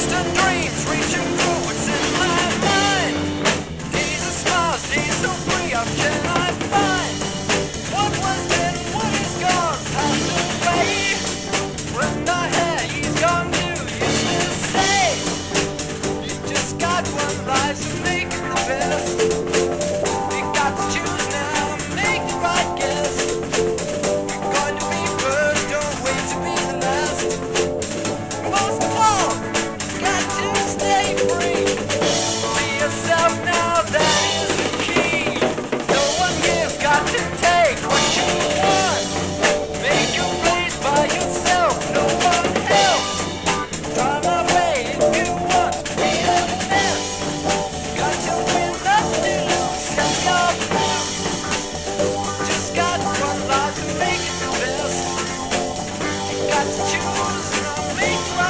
distant dreams reaching got to choose to make my